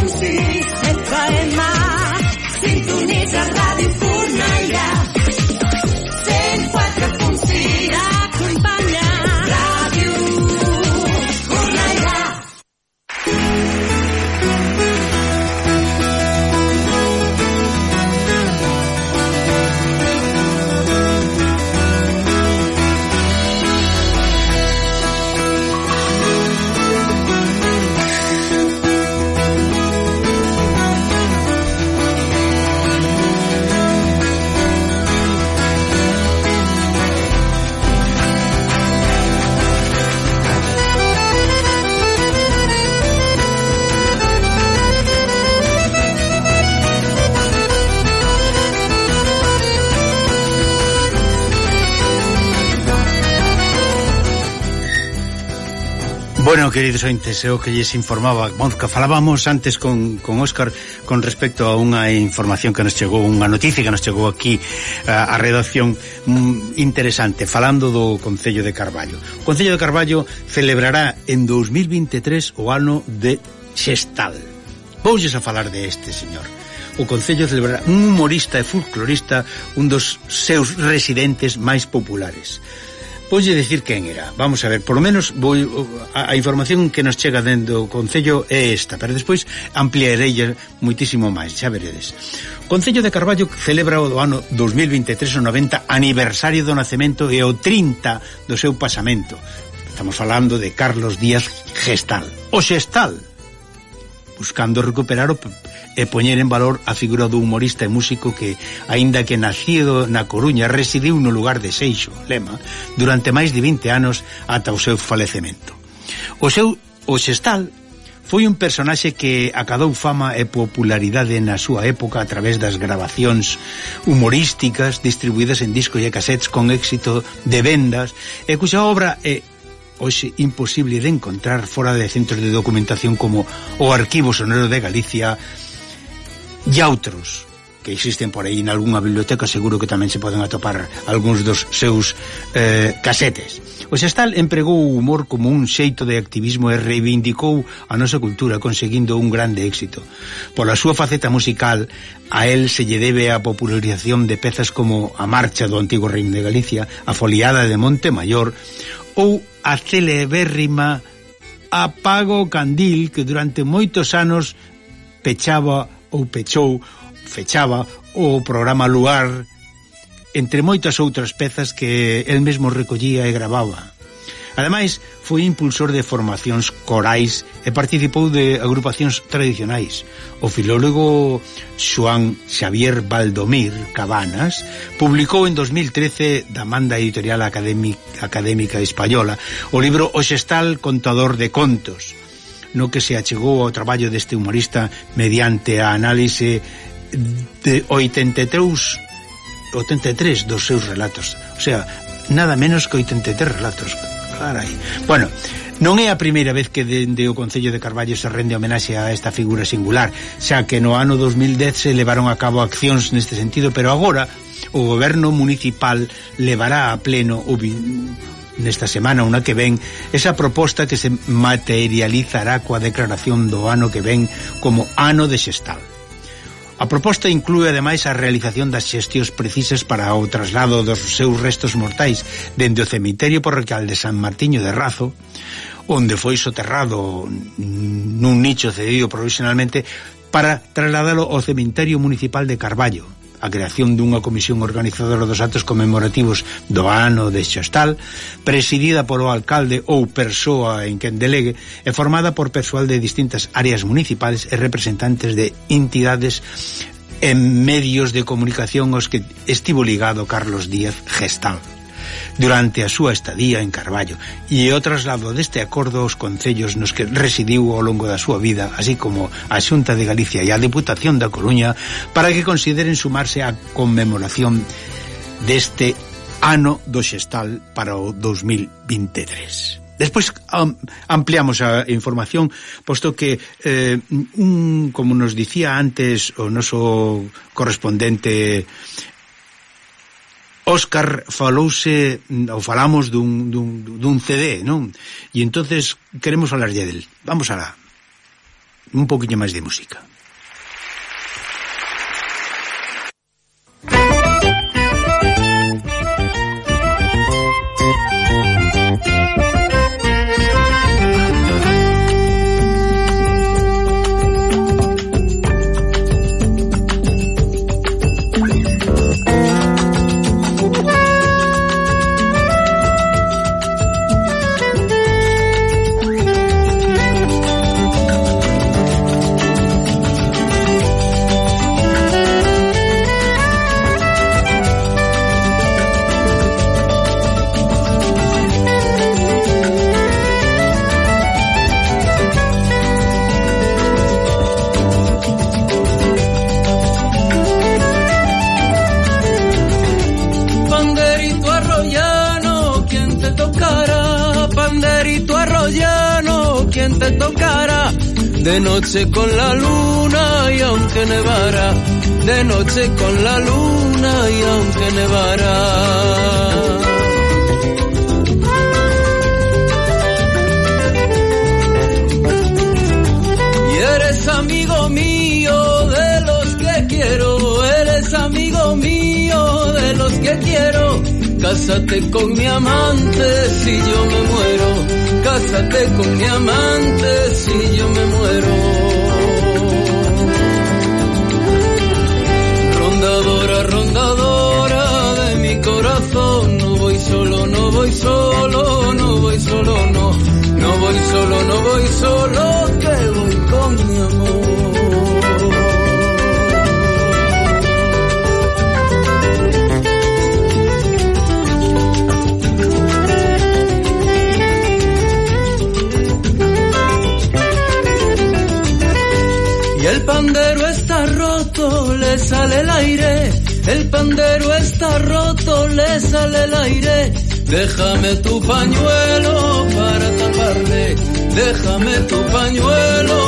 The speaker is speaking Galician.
un sí, et farem mà. Sintonitza ràdio. Bueno, queridos ointes, eu que lles informaba que falábamos antes con, con Óscar con respecto a unha información que nos chegou, unha noticia que nos chegou aquí a, a redacción mm, interesante, falando do Concello de Carballo. O Concello de Carballo celebrará en 2023 o ano de Xestal. Voulles a falar de este, señor o Concello celebrará un humorista e folclorista un dos seus residentes máis populares. Voulle decir quen era. Vamos a ver, por lo menos vou, a, a información que nos chega dentro do Concello é esta, pero despois ampliarei moitísimo máis, xa veredes. O Concello de Carballo celebra o do ano 2023 o 90 aniversario do nacemento e o 30 do seu pasamento. Estamos falando de Carlos Díaz Gestal. O Gestal, buscando recuperar o e poñer en valor a figura do humorista e músico que, aínda que nacido na Coruña, residiu no lugar de Seixo, Lema, durante máis de 20 anos ata o seu falecemento. O seu o Xestal foi un personaxe que acadou fama e popularidade na súa época a través das grabacións humorísticas distribuídas en discos e cassettes con éxito de vendas e cuxa obra é hoxe imposible de encontrar fora de centros de documentación como o Arquivo Sonoro de Galicia e outros que existen por aí en algunha biblioteca seguro que tamén se poden atopar algúns dos seus eh, casetes. O Xestal empregou o humor como un xeito de activismo e reivindicou a nosa cultura conseguindo un grande éxito. Pola súa faceta musical, a él se lle debe a popularización de pezas como A Marcha do Antigo Reino de Galicia, A Foliada de Monte Mayor ou a celebérrima Apago Candil que durante moitos anos pechaba ou pechou, fechaba o programa Luar entre moitas outras pezas que el mesmo recollía e gravaba. Ademais, foi impulsor de formacións corais e participou de agrupacións tradicionais. O filólogo Xoan Xavier Valdomir Cabanas publicou en 2013 da manda editorial académica, académica española o libro O xestal contador de contos, no que se achegou ao traballo deste humorista mediante a análise de 83 83 dos seus relatos. O sea, nada menos que 83 relatos. Carai. Bueno, non é a primeira vez que dende o Concello de Carballo se rende homenaxe a esta figura singular xa que no ano 2010 se levaron a cabo accións neste sentido pero agora o goberno municipal levará a pleno o, nesta semana unha que ven esa proposta que se materializará coa declaración do ano que ven como ano de xestal. A proposta inclúe ademais a realización das xestións precisas para o traslado dos seus restos mortais dende o cemiterio parroquial de San Martiño de Razo, onde foi soterrado nun nicho cedido provisionalmente para trasladalo ao cemiterio municipal de Carballo, a creación dunha comisión organizadora dos actos conmemorativos do ano de Xostal, presidida polo alcalde ou persoa en quen delegue, e formada por persoal de distintas áreas municipales e representantes de entidades en medios de comunicación aos que estivo ligado Carlos Díaz Gestal durante a súa estadía en Carballo e o traslado deste acordo aos concellos nos que residiu ao longo da súa vida, así como a Xunta de Galicia e a Deputación da Coruña, para que consideren sumarse á conmemoración deste ano do xestal para o 2023. Despois ampliamos a información, posto que, eh, un, como nos dicía antes o noso correspondente Óscar falouse ou falamos dun, dun, dun CD, non? E entonces queremos falarlle del. Vamos alá. Un poquinho máis de música. De noche con la luna y aunque nevara, de noche con la luna y aunque nevara. Y eres amigo mío quiero. Cásate con mi amante si yo me muero cásate con mi amante si yo pandero está roto, le sale el aire. El pandero está roto, le sale el aire. Déjame tu pañuelo para taparle. Déjame tu pañuelo